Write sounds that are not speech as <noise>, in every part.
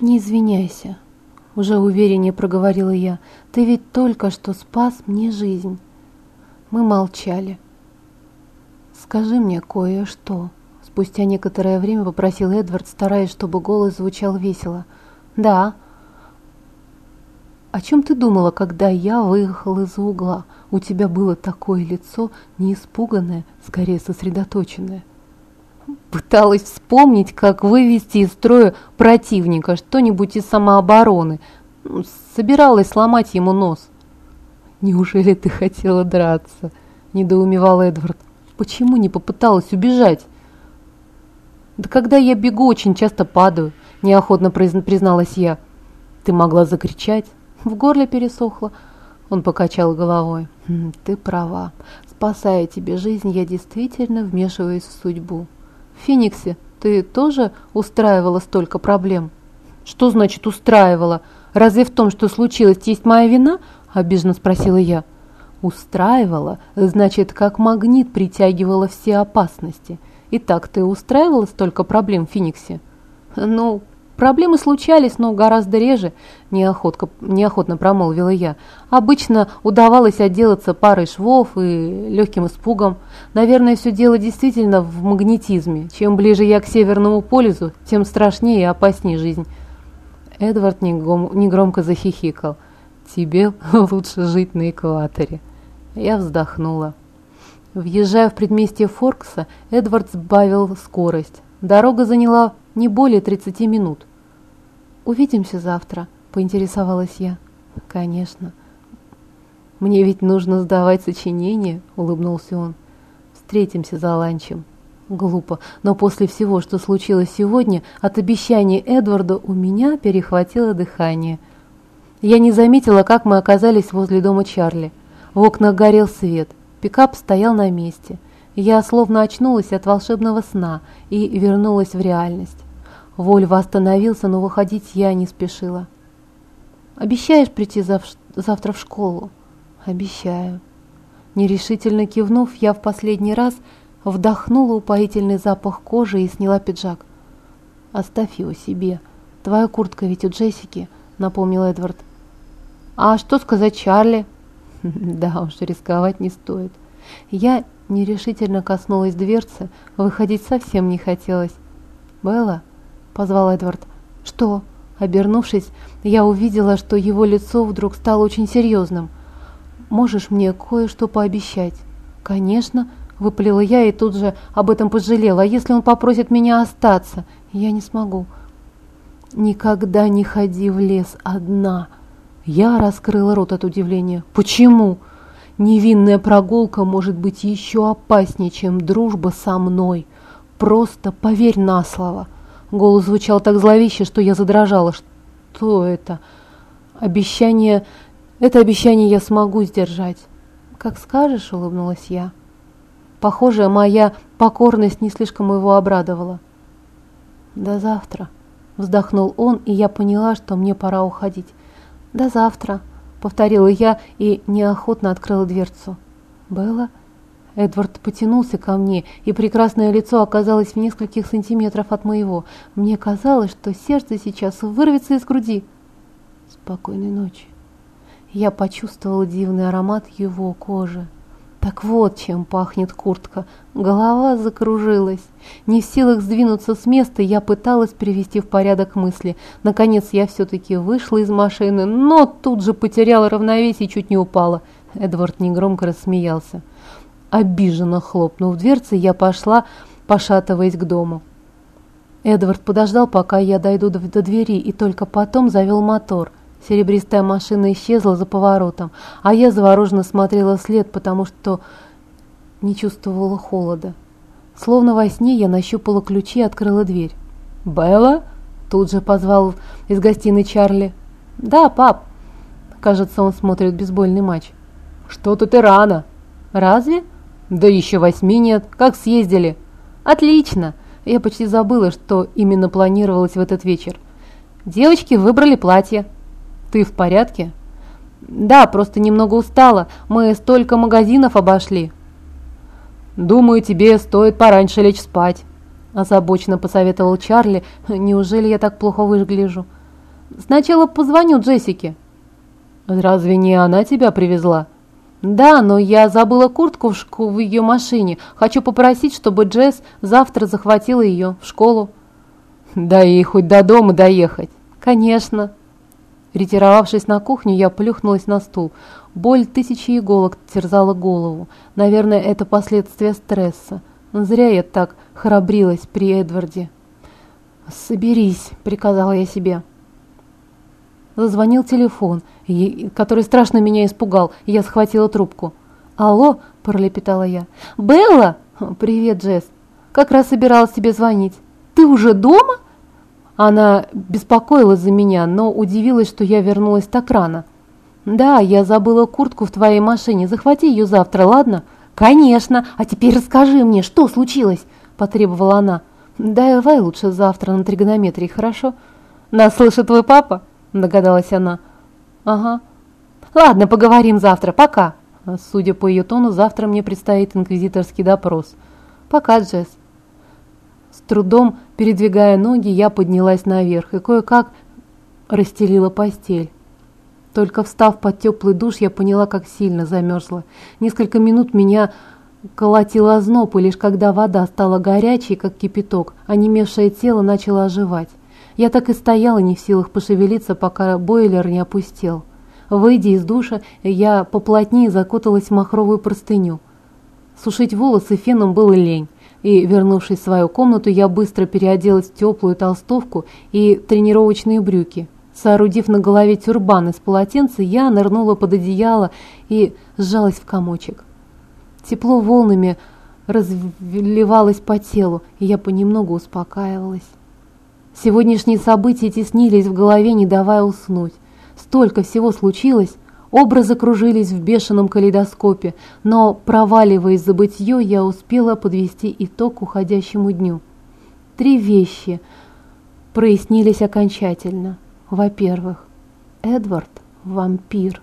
«Не извиняйся», — уже увереннее проговорила я. «Ты ведь только что спас мне жизнь». Мы молчали. «Скажи мне кое-что», — спустя некоторое время попросил Эдвард, стараясь, чтобы голос звучал весело. «Да». «О чем ты думала, когда я выехал из-за угла? У тебя было такое лицо, не испуганное, скорее сосредоточенное». Пыталась вспомнить, как вывести из строя противника, что-нибудь из самообороны. Собиралась сломать ему нос. «Неужели ты хотела драться?» – недоумевал Эдвард. «Почему не попыталась убежать?» «Да когда я бегу, очень часто падаю», – неохотно призналась я. «Ты могла закричать?» В горле пересохло. Он покачал головой. «Хм, «Ты права. Спасая тебе жизнь, я действительно вмешиваюсь в судьбу». В Фениксе ты тоже устраивала столько проблем? Что значит устраивала? Разве в том, что случилось, есть моя вина? Обиженно спросила я. Устраивала, значит, как магнит притягивала все опасности. Итак, ты устраивала столько проблем в Фениксе? Ну, Проблемы случались, но гораздо реже, неохотно, неохотно промолвила я. Обычно удавалось отделаться парой швов и легким испугом. Наверное, все дело действительно в магнетизме. Чем ближе я к Северному полюсу, тем страшнее и опаснее жизнь. Эдвард негромко захихикал. «Тебе <laughs> лучше жить на экваторе». Я вздохнула. Въезжая в предместье Форкса, Эдвард сбавил скорость. Дорога заняла не более 30 минут. «Увидимся завтра», — поинтересовалась я. «Конечно». «Мне ведь нужно сдавать сочинение», — улыбнулся он. «Встретимся за ланчем». Глупо, но после всего, что случилось сегодня, от обещания Эдварда у меня перехватило дыхание. Я не заметила, как мы оказались возле дома Чарли. В окнах горел свет, пикап стоял на месте. Я словно очнулась от волшебного сна и вернулась в реальность. Вольва остановился, но выходить я не спешила. «Обещаешь прийти зав завтра в школу?» «Обещаю». Нерешительно кивнув, я в последний раз вдохнула упоительный запах кожи и сняла пиджак. «Оставь его себе. Твоя куртка ведь у Джессики», — напомнил Эдвард. «А что сказать Чарли?» <laughs> «Да уж, рисковать не стоит». Я нерешительно коснулась дверцы, выходить совсем не хотелось. «Белла?» – позвал Эдвард. «Что?» Обернувшись, я увидела, что его лицо вдруг стало очень серьезным. «Можешь мне кое-что пообещать?» «Конечно», – выпалила я и тут же об этом пожалела. «А если он попросит меня остаться?» «Я не смогу». «Никогда не ходи в лес одна». Я раскрыла рот от удивления. «Почему?» «Невинная прогулка может быть еще опаснее, чем дружба со мной. Просто поверь на слово». Голос звучал так зловеще, что я задрожала. Что это? Обещание... Это обещание я смогу сдержать. Как скажешь, улыбнулась я. Похоже, моя покорность не слишком его обрадовала. До завтра, вздохнул он, и я поняла, что мне пора уходить. До завтра, повторила я и неохотно открыла дверцу. Белла Эдвард потянулся ко мне, и прекрасное лицо оказалось в нескольких сантиметров от моего. Мне казалось, что сердце сейчас вырвется из груди. Спокойной ночи. Я почувствовала дивный аромат его кожи. Так вот, чем пахнет куртка. Голова закружилась. Не в силах сдвинуться с места, я пыталась привести в порядок мысли. Наконец я все-таки вышла из машины, но тут же потеряла равновесие и чуть не упала. Эдвард негромко рассмеялся. Обиженно хлопнув дверцей, я пошла, пошатываясь к дому. Эдвард подождал, пока я дойду до, до двери, и только потом завел мотор. Серебристая машина исчезла за поворотом, а я завороженно смотрела вслед, потому что не чувствовала холода. Словно во сне я нащупала ключи и открыла дверь. «Белла?» – тут же позвал из гостиной Чарли. «Да, пап». Кажется, он смотрит бейсбольный матч. «Что-то ты рано». «Разве?» Да еще восьми нет. Как съездили? Отлично. Я почти забыла, что именно планировалось в этот вечер. Девочки выбрали платье. Ты в порядке? Да, просто немного устала. Мы столько магазинов обошли. Думаю, тебе стоит пораньше лечь спать. Озабоченно посоветовал Чарли. Неужели я так плохо выгляжу? Сначала позвоню Джессике». «Разве не она тебя привезла?» «Да, но я забыла куртку в, шку в ее машине. Хочу попросить, чтобы Джесс завтра захватила ее в школу». «Да ей хоть до дома доехать». «Конечно». Ретировавшись на кухню, я плюхнулась на стул. Боль тысячи иголок терзала голову. Наверное, это последствия стресса. Зря я так храбрилась при Эдварде. «Соберись», — приказала я себе. Зазвонил телефон, который страшно меня испугал, я схватила трубку. «Алло!» – пролепетала я. «Белла!» «Привет, Джесс. Как раз собиралась тебе звонить. Ты уже дома?» Она беспокоилась за меня, но удивилась, что я вернулась так рано. «Да, я забыла куртку в твоей машине. Захвати ее завтра, ладно?» «Конечно! А теперь расскажи мне, что случилось?» – потребовала она. «Давай лучше завтра на тригонометрии, хорошо?» «Нас слышит твой папа?» – догадалась она. «Ага. Ладно, поговорим завтра. Пока». Судя по ее тону, завтра мне предстоит инквизиторский допрос. «Пока, Джесс». С трудом передвигая ноги, я поднялась наверх и кое-как расстелила постель. Только встав под теплый душ, я поняла, как сильно замерзла. Несколько минут меня колотило озноб, и лишь когда вода стала горячей, как кипяток, онемевшее тело начало оживать. Я так и стояла, не в силах пошевелиться, пока бойлер не опустел. Выйдя из душа, я поплотнее закуталась в махровую простыню. Сушить волосы феном было лень, и, вернувшись в свою комнату, я быстро переоделась в теплую толстовку и тренировочные брюки. Соорудив на голове тюрбан из полотенца, я нырнула под одеяло и сжалась в комочек. Тепло волнами разливалось по телу, и я понемногу успокаивалась. Сегодняшние события теснились в голове, не давая уснуть. Столько всего случилось, образы кружились в бешеном калейдоскопе, но, проваливаясь в забытье, я успела подвести итог уходящему дню. Три вещи прояснились окончательно. Во-первых, Эдвард – вампир.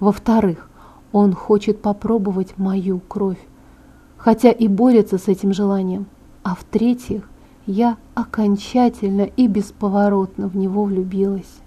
Во-вторых, он хочет попробовать мою кровь, хотя и борется с этим желанием. А в-третьих, я окончательно и бесповоротно в него влюбилась.